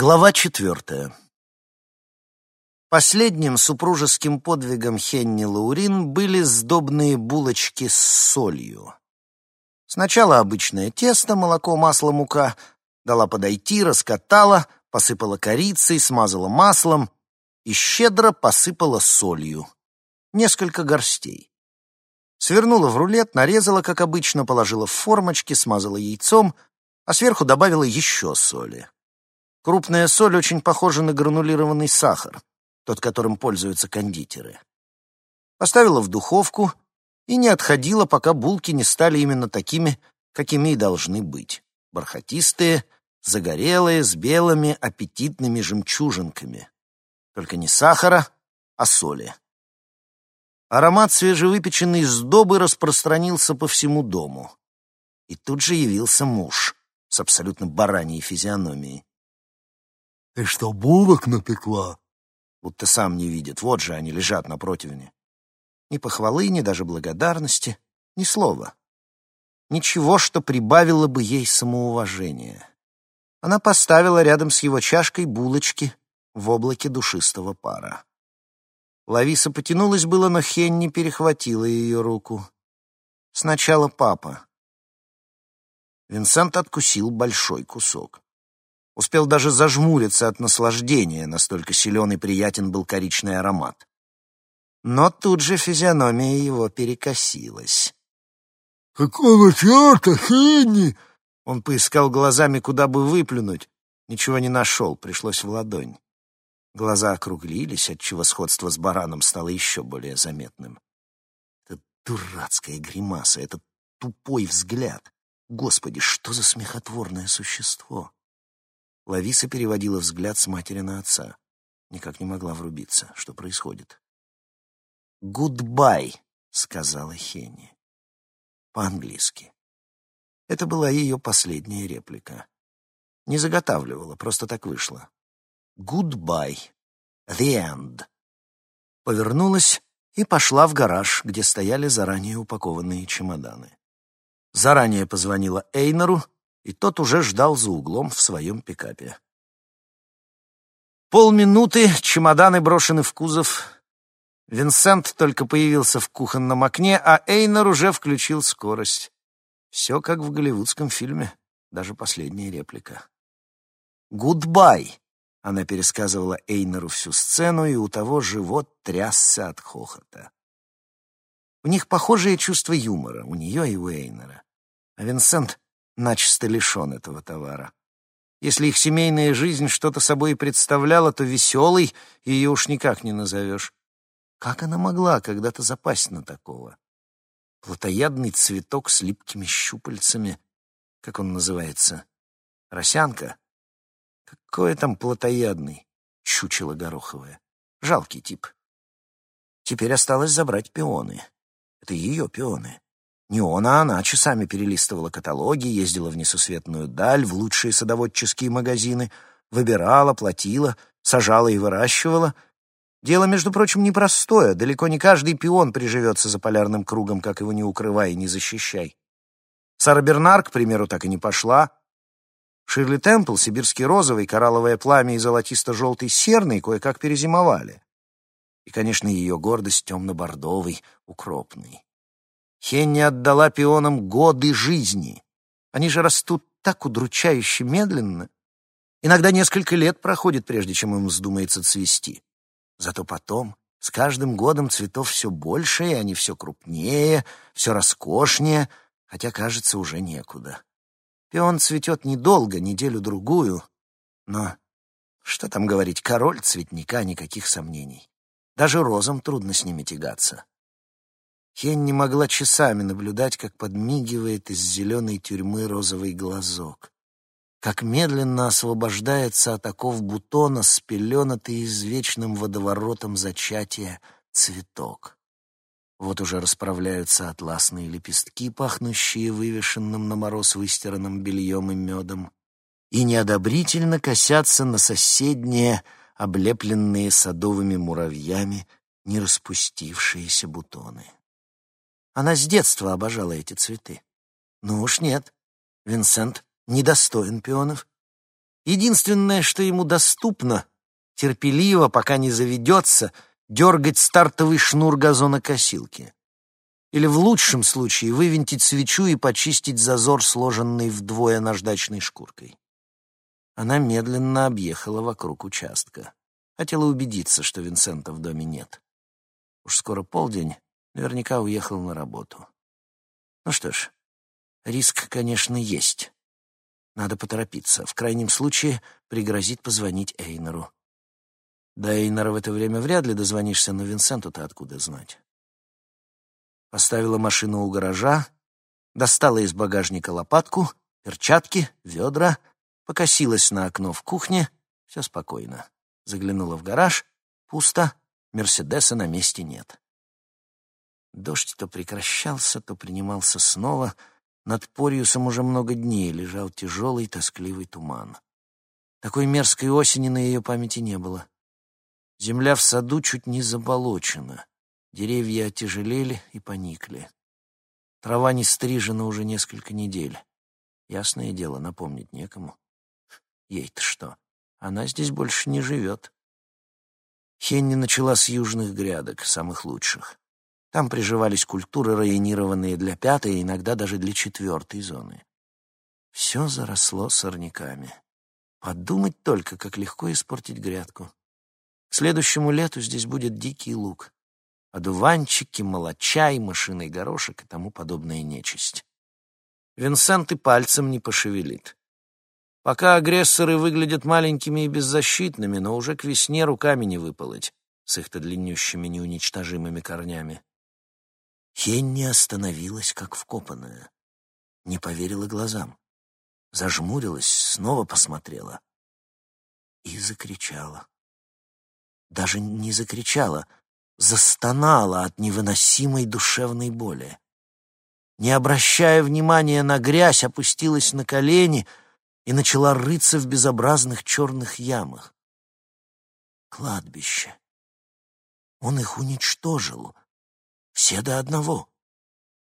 Глава четвертая. Последним супружеским подвигом Хенни Лаурин были сдобные булочки с солью. Сначала обычное тесто, молоко, масло, мука. Дала подойти, раскатала, посыпала корицей, смазала маслом и щедро посыпала солью. Несколько горстей. Свернула в рулет, нарезала, как обычно, положила в формочки, смазала яйцом, а сверху добавила еще соли. Крупная соль очень похожа на гранулированный сахар, тот, которым пользуются кондитеры. Поставила в духовку и не отходила, пока булки не стали именно такими, какими и должны быть. Бархатистые, загорелые, с белыми аппетитными жемчужинками. Только не сахара, а соли. Аромат свежевыпеченной сдобы распространился по всему дому. И тут же явился муж с абсолютно бараньей физиономией. Ты что, булок напекла? Будто сам не видит. Вот же они лежат на противне. Ни похвалы, ни даже благодарности, ни слова. Ничего, что прибавило бы ей самоуважение. Она поставила рядом с его чашкой булочки в облаке душистого пара. Лависа потянулась было, но Хенни перехватила ее руку. Сначала папа. Винсент откусил большой кусок. Успел даже зажмуриться от наслаждения, настолько силен и приятен был коричный аромат. Но тут же физиономия его перекосилась. «Какого черта, Хенни?» Он поискал глазами, куда бы выплюнуть. Ничего не нашел, пришлось в ладонь. Глаза округлились, отчего сходство с бараном стало еще более заметным. Это дурацкая гримаса, этот тупой взгляд. Господи, что за смехотворное существо! Лависа переводила взгляд с матери на отца. Никак не могла врубиться, что происходит. «Goodbye», — сказала Хенни. По-английски. Это была ее последняя реплика. Не заготавливала, просто так вышло. «Goodbye. The end». Повернулась и пошла в гараж, где стояли заранее упакованные чемоданы. Заранее позвонила Эйнору, и тот уже ждал за углом в своем пикапе. Полминуты, чемоданы брошены в кузов. Винсент только появился в кухонном окне, а Эйнер уже включил скорость. Все как в голливудском фильме, даже последняя реплика. «Goodbye!» — она пересказывала Эйнеру всю сцену, и у того живот трясся от хохота. У них похожее чувство юмора, у нее и у Эйнера. А Винсент начисто лишен этого товара. Если их семейная жизнь что-то собой представляла, то веселой ее уж никак не назовешь. Как она могла когда-то запасть на такого? Плотоядный цветок с липкими щупальцами. Как он называется? Росянка? Какой там плотоядный? Чучело гороховое. Жалкий тип. Теперь осталось забрать пионы. Это ее пионы. Не он, а она часами перелистывала каталоги, ездила в несусветную даль, в лучшие садоводческие магазины, выбирала, платила, сажала и выращивала. Дело, между прочим, непростое. Далеко не каждый пион приживется за полярным кругом, как его не укрывай и не защищай. Сара Бернар, к примеру, так и не пошла. Ширли Темпл, сибирский розовый, коралловое пламя и золотисто-желтый серный кое-как перезимовали. И, конечно, ее гордость темно-бордовый, укропный. Хенни отдала пионам годы жизни. Они же растут так удручающе медленно. Иногда несколько лет проходит, прежде чем им вздумается цвести. Зато потом, с каждым годом цветов все больше, и они все крупнее, все роскошнее, хотя, кажется, уже некуда. Пион цветет недолго, неделю-другую, но, что там говорить, король цветника, никаких сомнений. Даже розам трудно с ними тягаться. Хенни могла часами наблюдать, как подмигивает из зеленой тюрьмы розовый глазок, как медленно освобождается от оков бутона спеленатый извечным водоворотом зачатия цветок. Вот уже расправляются атласные лепестки, пахнущие вывешенным на мороз выстиранным бельем и медом, и неодобрительно косятся на соседние, облепленные садовыми муравьями, не распустившиеся бутоны. Она с детства обожала эти цветы. Ну уж нет, Винсент недостоин пионов. Единственное, что ему доступно, терпеливо, пока не заведется, дергать стартовый шнур газонокосилки. Или в лучшем случае вывинтить свечу и почистить зазор, сложенный вдвое наждачной шкуркой. Она медленно объехала вокруг участка. Хотела убедиться, что Винсента в доме нет. Уж скоро полдень, наверняка уехал на работу. Ну что ж, риск, конечно, есть. Надо поторопиться. В крайнем случае пригрозить позвонить Эйнеру. До Эйнера в это время вряд ли дозвонишься, но Винсенту-то откуда знать? Поставила машину у гаража, достала из багажника лопатку, перчатки, ведра, покосилась на окно в кухне. Все спокойно. Заглянула в гараж. Пусто. Мерседеса на месте нет. Дождь то прекращался, то принимался снова. Над Порьюсом уже много дней лежал тяжелый, тоскливый туман. Такой мерзкой осени на ее памяти не было. Земля в саду чуть не заболочена. Деревья отяжелели и поникли. Трава не стрижена уже несколько недель. Ясное дело, напомнить некому. Ей-то что? Она здесь больше не живет. Хенни начала с южных грядок, самых лучших. Там приживались культуры, районированные для пятой, иногда даже для четвертой зоны. Все заросло сорняками. Подумать только, как легко испортить грядку. К следующему лету здесь будет дикий лук. Одуванчики, молочай, мышиный горошек и тому подобная нечисть. Винсент и пальцем не пошевелит. Пока агрессоры выглядят маленькими и беззащитными, но уже к весне руками не выполоть с их-то длиннющими неуничтожимыми корнями. Хенни остановилась, как вкопанная. Не поверила глазам. Зажмурилась, снова посмотрела. И закричала. Даже не закричала, застонала от невыносимой душевной боли. Не обращая внимания на грязь, опустилась на колени — и начала рыться в безобразных черных ямах. Кладбище. Он их уничтожил. Все до одного.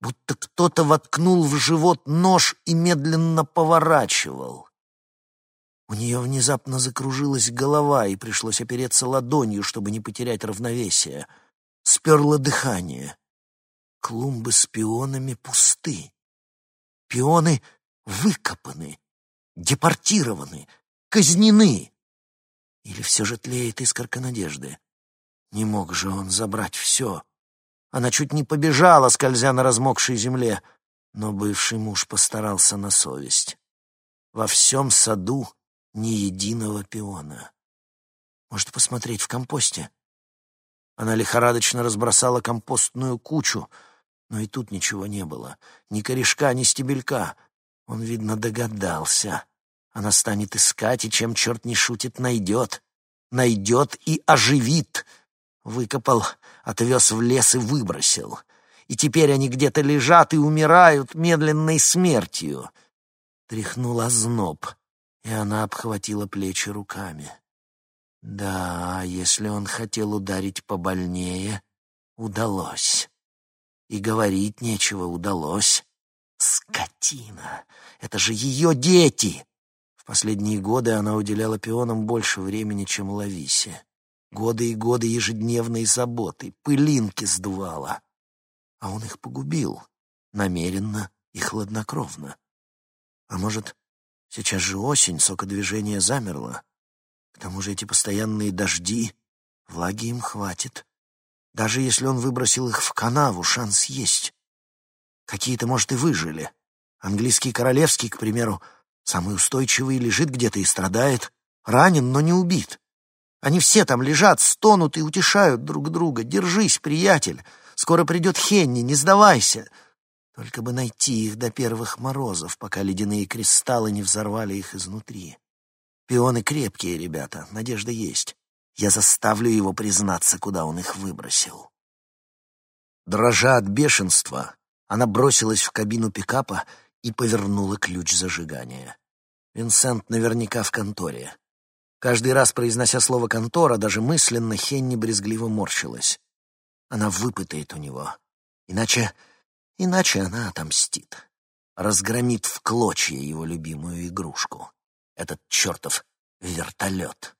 Будто кто-то воткнул в живот нож и медленно поворачивал. У нее внезапно закружилась голова, и пришлось опереться ладонью, чтобы не потерять равновесие. Сперло дыхание. Клумбы с пионами пусты. Пионы выкопаны депортированы, казнены. Или все же тлеет искорка надежды? Не мог же он забрать все. Она чуть не побежала, скользя на размокшей земле, но бывший муж постарался на совесть. Во всем саду ни единого пиона. Может, посмотреть в компосте? Она лихорадочно разбросала компостную кучу, но и тут ничего не было. Ни корешка, ни стебелька — он, видно, догадался. Она станет искать, и чем черт не шутит, найдет. Найдет и оживит. Выкопал, отвез в лес и выбросил. И теперь они где-то лежат и умирают медленной смертью. Тряхнула зноб, и она обхватила плечи руками. Да, если он хотел ударить побольнее, удалось. И говорить нечего удалось. Скотина! Это же ее дети! В последние годы она уделяла пионам больше времени, чем Лависе. Годы и годы ежедневной заботы, пылинки сдувала. А он их погубил, намеренно и хладнокровно. А может, сейчас же осень, сокодвижение замерло? К тому же эти постоянные дожди, влаги им хватит. Даже если он выбросил их в канаву, шанс есть. Какие-то, может, и выжили. Английский королевский, к примеру, самый устойчивый, лежит где-то и страдает. Ранен, но не убит. Они все там лежат, стонут и утешают друг друга. Держись, приятель. Скоро придет Хенни, не сдавайся. Только бы найти их до первых морозов, пока ледяные кристаллы не взорвали их изнутри. Пионы крепкие, ребята, надежда есть. Я заставлю его признаться, куда он их выбросил. Дрожа от бешенства, она бросилась в кабину пикапа и повернула ключ зажигания. Винсент наверняка в конторе. Каждый раз, произнося слово «контора», даже мысленно Хенни брезгливо морщилась. Она выпытает у него. Иначе... иначе она отомстит. Разгромит в клочья его любимую игрушку. Этот чертов вертолет.